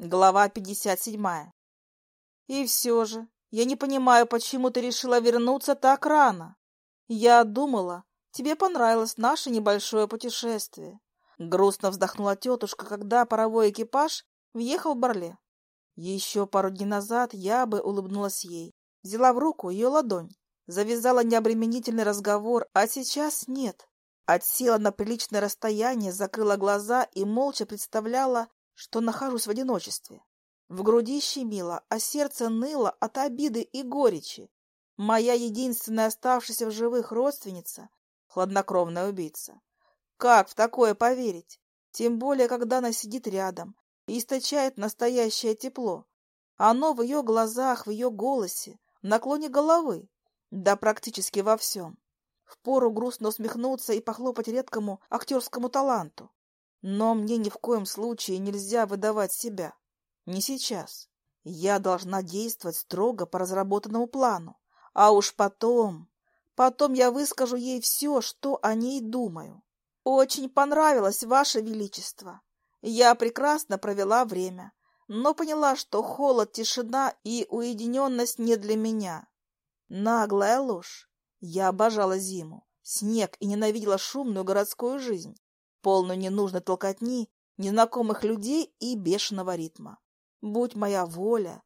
Глава 57. И все же, я не понимаю, почему ты решила вернуться так рано. Я думала, тебе понравилось наше небольшое путешествие. Грустно вздохнула тетушка, когда паровой экипаж въехал в Барле. Еще пару дней назад я бы улыбнулась ей, взяла в руку ее ладонь, завязала необременительный разговор, а сейчас нет. Отсела на приличное расстояние, закрыла глаза и молча представляла, что нахожусь в одиночестве. В груди щемило, а сердце ныло от обиды и горечи. Моя единственная оставшаяся в живых родственница — хладнокровная убийца. Как в такое поверить? Тем более, когда она сидит рядом и источает настоящее тепло. Оно в ее глазах, в ее голосе, в наклоне головы, да практически во всем. Впору грустно усмехнуться и похлопать редкому актерскому таланту. Но мне ни в коем случае нельзя выдавать себя. Не сейчас. Я должна действовать строго по разработанному плану. А уж потом... Потом я выскажу ей все, что о ней думаю. Очень понравилось, Ваше Величество. Я прекрасно провела время, но поняла, что холод, тишина и уединенность не для меня. Наглая ложь. Я обожала зиму, снег и ненавидела шумную городскую жизнь полную ненужной толкотни, незнакомых людей и бешеного ритма. Будь моя воля,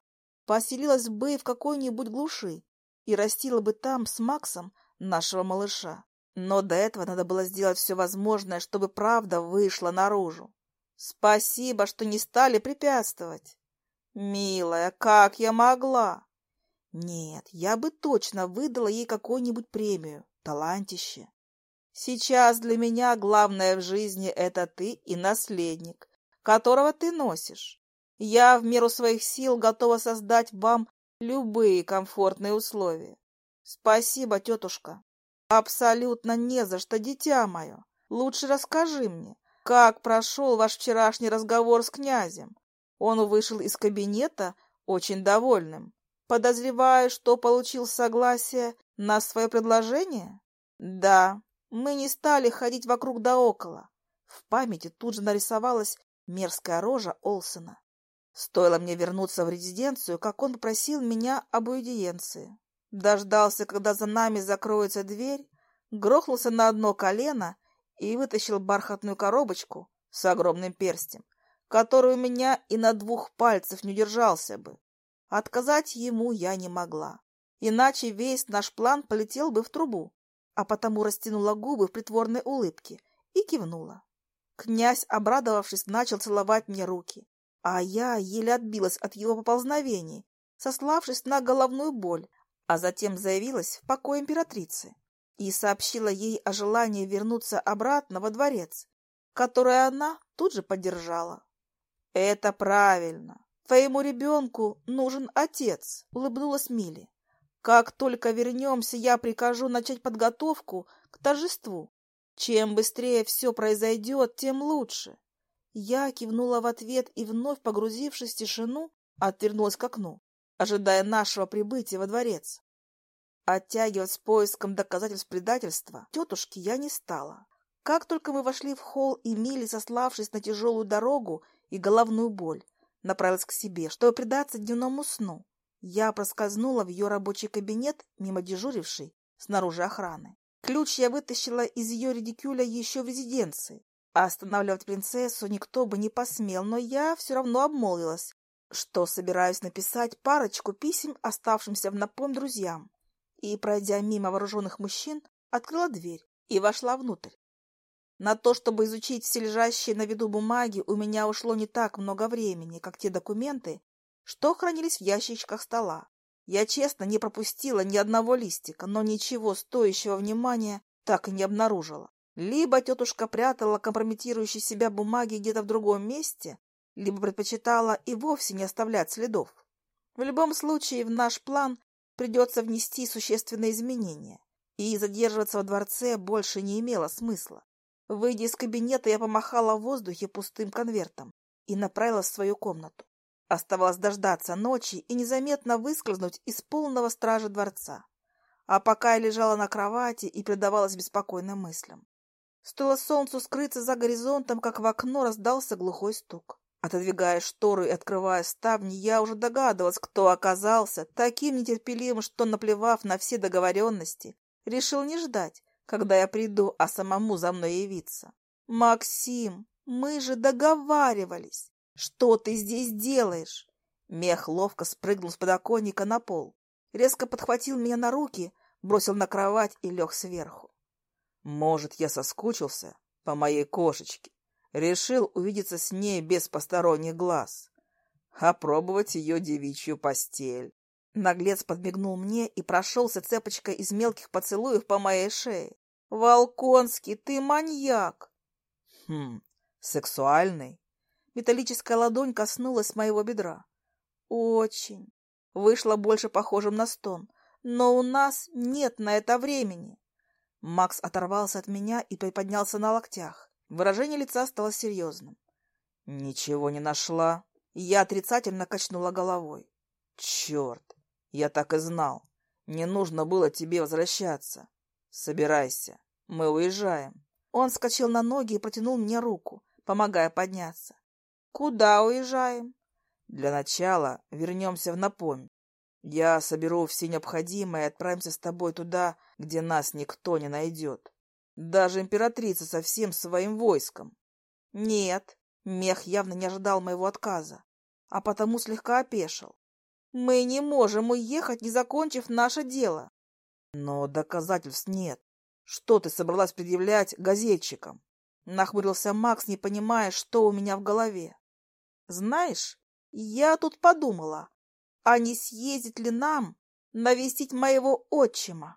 поселилась бы в какой-нибудь глуши и растила бы там с Максом нашего малыша. Но до этого надо было сделать все возможное, чтобы правда вышла наружу. Спасибо, что не стали препятствовать. Милая, как я могла? Нет, я бы точно выдала ей какую-нибудь премию, талантище. Сейчас для меня главное в жизни — это ты и наследник, которого ты носишь. Я в меру своих сил готова создать вам любые комфортные условия. Спасибо, тетушка. Абсолютно не за что, дитя мое. Лучше расскажи мне, как прошел ваш вчерашний разговор с князем. Он вышел из кабинета очень довольным. Подозреваю, что получил согласие на свое предложение? Да, мы не стали ходить вокруг да около. В памяти тут же нарисовалась мерзкая рожа Олсона. Стоило мне вернуться в резиденцию, как он попросил меня об аудиенции. Дождался, когда за нами закроется дверь, грохнулся на одно колено и вытащил бархатную коробочку с огромным перстем, который у меня и на двух пальцев не удержался бы. Отказать ему я не могла, иначе весь наш план полетел бы в трубу а потому растянула губы в притворной улыбке и кивнула. Князь, обрадовавшись, начал целовать мне руки, а я еле отбилась от его поползновений, сославшись на головную боль, а затем заявилась в покой императрицы и сообщила ей о желании вернуться обратно во дворец, которое она тут же поддержала. — Это правильно. Твоему ребенку нужен отец, — улыбнулась Милли. Как только вернемся, я прикажу начать подготовку к торжеству. Чем быстрее все произойдет, тем лучше. Я кивнула в ответ и, вновь погрузившись в тишину, отвернулась к окну, ожидая нашего прибытия во дворец. Оттягивать с поиском доказательств предательства тетушки я не стала. Как только мы вошли в холл, и Милли, сославшись на тяжелую дорогу и головную боль, направилась к себе, чтобы предаться дневному сну. Я проскользнула в ее рабочий кабинет мимо дежурившей снаружи охраны. Ключ я вытащила из ее редикюля еще в резиденции. А останавливать принцессу никто бы не посмел, но я все равно обмолвилась, что собираюсь написать парочку писем оставшимся в напом друзьям. И, пройдя мимо вооруженных мужчин, открыла дверь и вошла внутрь. На то, чтобы изучить все лежащие на виду бумаги, у меня ушло не так много времени, как те документы, что хранились в ящичках стола. Я честно не пропустила ни одного листика, но ничего стоящего внимания так и не обнаружила. Либо тетушка прятала компрометирующие себя бумаги где-то в другом месте, либо предпочитала и вовсе не оставлять следов. В любом случае, в наш план придется внести существенные изменения, и задерживаться во дворце больше не имело смысла. Выйдя из кабинета, я помахала в воздухе пустым конвертом и направилась в свою комнату. Оставалось дождаться ночи и незаметно выскользнуть из полного стража дворца. А пока я лежала на кровати и предавалась беспокойным мыслям. Стоило солнцу скрыться за горизонтом, как в окно раздался глухой стук. Отодвигая шторы и открывая ставни, я уже догадывалась, кто оказался таким нетерпеливым, что, наплевав на все договоренности, решил не ждать, когда я приду, а самому за мной явиться. «Максим, мы же договаривались! Что ты здесь делаешь?» Мех ловко спрыгнул с подоконника на пол, резко подхватил меня на руки, бросил на кровать и лег сверху. «Может, я соскучился по моей кошечке?» Решил увидеться с ней без посторонних глаз. Опробовать ее девичью постель. Наглец подмигнул мне и прошелся цепочкой из мелких поцелуев по моей шее. «Волконский, ты маньяк!» «Хм, сексуальный?» Металлическая ладонь коснулась моего бедра. «Очень!» Вышло больше похожим на стон. «Но у нас нет на это времени!» Макс оторвался от меня и приподнялся на локтях. Выражение лица стало серьезным. «Ничего не нашла?» Я отрицательно качнула головой. «Черт! Я так и знал. Не нужно было тебе возвращаться. Собирайся. Мы уезжаем». Он вскочил на ноги и протянул мне руку, помогая подняться. «Куда уезжаем?» «Для начала вернемся в Напомь. Я соберу все необходимое и отправимся с тобой туда, где нас никто не найдет. Даже императрица со всем своим войском. Нет, мех явно не ожидал моего отказа, а потому слегка опешил. Мы не можем уехать, не закончив наше дело. Но доказательств нет. Что ты собралась предъявлять газетчикам? Нахмурился Макс, не понимая, что у меня в голове. Знаешь, я тут подумала, а не съездить ли нам навестить моего отчима?